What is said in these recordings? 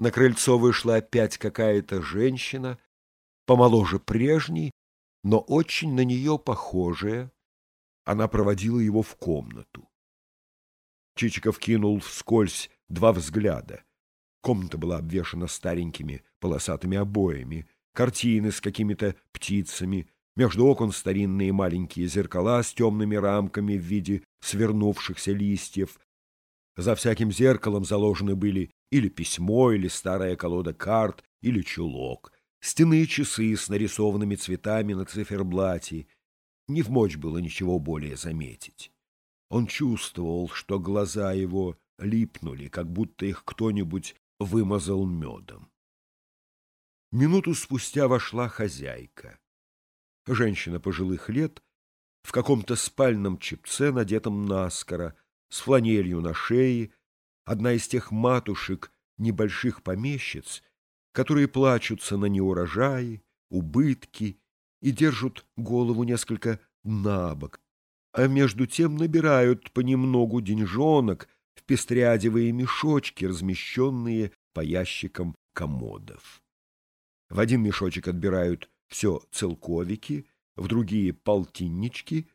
На крыльцо вышла опять какая-то женщина, помоложе прежней, но очень на нее похожая. Она проводила его в комнату. Чичиков кинул вскользь два взгляда. Комната была обвешана старенькими полосатыми обоями, картины с какими-то птицами, между окон старинные маленькие зеркала с темными рамками в виде свернувшихся листьев. За всяким зеркалом заложены были или письмо, или старая колода карт, или чулок, стены часы с нарисованными цветами на циферблате. Не в мочь было ничего более заметить. Он чувствовал, что глаза его липнули, как будто их кто-нибудь вымазал медом. Минуту спустя вошла хозяйка. Женщина пожилых лет, в каком-то спальном чепце, надетом наскоро, с фланелью на шее, одна из тех матушек, небольших помещиц, которые плачутся на неурожаи, убытки и держат голову несколько набок, а между тем набирают понемногу деньжонок в пестрядевые мешочки, размещенные по ящикам комодов. В один мешочек отбирают все целковики, в другие — полтиннички,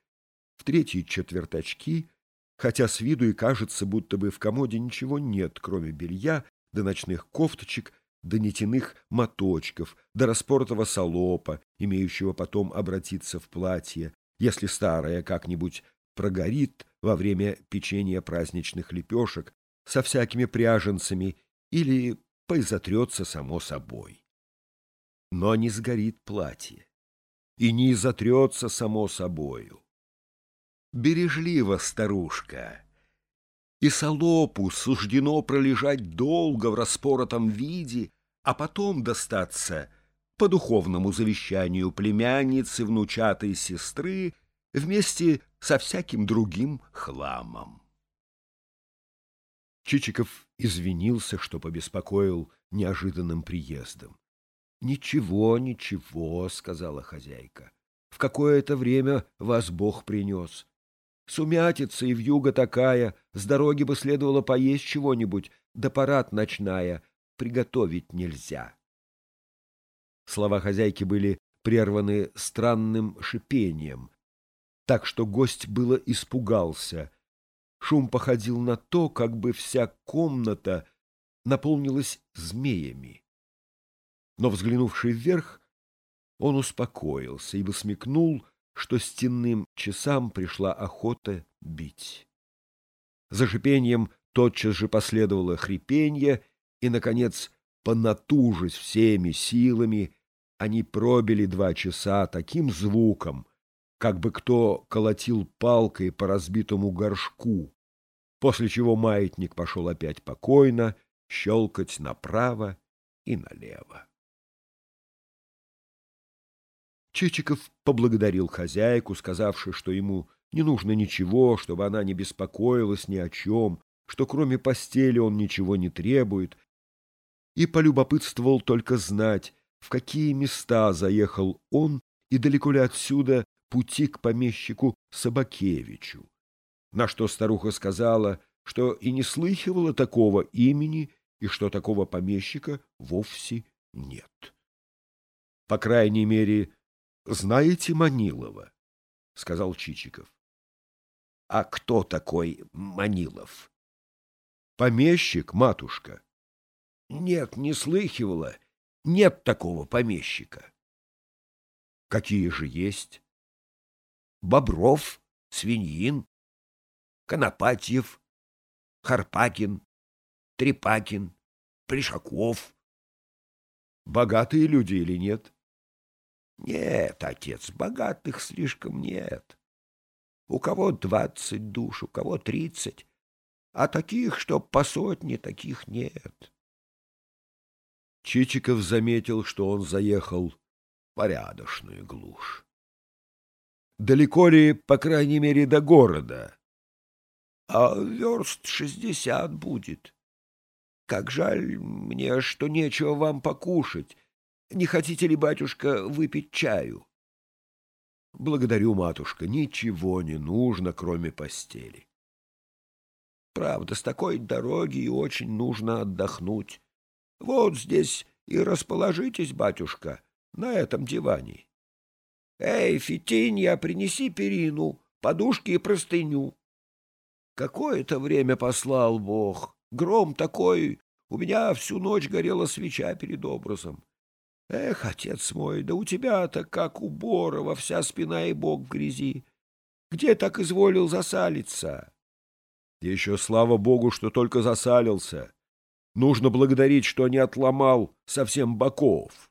в третьи — четверточки, хотя с виду и кажется, будто бы в комоде ничего нет, кроме белья, до ночных кофточек, до нитяных моточков, до распортого солопа, имеющего потом обратиться в платье, если старое как-нибудь прогорит во время печенья праздничных лепешек со всякими пряженцами или поизотрется само собой. Но не сгорит платье и не изотрется само собою. Бережлива старушка, и солопу суждено пролежать долго в распоротом виде, а потом достаться по духовному завещанию племянницы, внучатой сестры вместе со всяким другим хламом. Чичиков извинился, что побеспокоил неожиданным приездом. — Ничего, ничего, — сказала хозяйка. — В какое-то время вас Бог принес. Сумятица и вьюга такая, с дороги бы следовало поесть чего-нибудь, да парад ночная, приготовить нельзя. Слова хозяйки были прерваны странным шипением, так что гость было испугался. Шум походил на то, как бы вся комната наполнилась змеями. Но, взглянувший вверх, он успокоился, ибо смекнул, что стенным часам пришла охота бить. За шипением тотчас же последовало хрипенье, и, наконец, понатужить всеми силами, они пробили два часа таким звуком, как бы кто колотил палкой по разбитому горшку, после чего маятник пошел опять покойно щелкать направо и налево. Чичиков поблагодарил хозяйку, сказавши, что ему не нужно ничего, чтобы она не беспокоилась ни о чем, что кроме постели он ничего не требует, и полюбопытствовал только знать, в какие места заехал он и далеко ли отсюда пути к помещику Собакевичу. На что старуха сказала, что и не слыхивала такого имени и что такого помещика вовсе нет. По крайней мере, знаете Манилова? — сказал Чичиков. — А кто такой Манилов? — Помещик, матушка. — Нет, не слыхивала. Нет такого помещика. — Какие же есть? — Бобров, Свиньин, Конопатьев, Харпакин, Трепакин, Пришаков. — Богатые люди или нет? — нет, отец, богатых слишком нет. У кого двадцать душ, у кого тридцать, а таких, что по сотне, таких нет. Чичиков заметил, что он заехал порядочную глушь. Далеко ли, по крайней мере, до города? А верст шестьдесят будет. Как жаль мне, что нечего вам покушать. Не хотите ли, батюшка, выпить чаю? Благодарю, матушка, ничего не нужно, кроме постели. Правда, с такой дороги и очень нужно отдохнуть. Вот здесь и расположитесь, батюшка, на этом диване. Эй, Фитинья, принеси перину, подушки и простыню. Какое-то время послал Бог. Гром такой, у меня всю ночь горела свеча перед образом. Эх, отец мой, да у тебя-то, как у Борова, вся спина и бок в грязи. Где так изволил засалиться? Еще слава богу, что только засалился. Нужно благодарить, что не отломал совсем боков.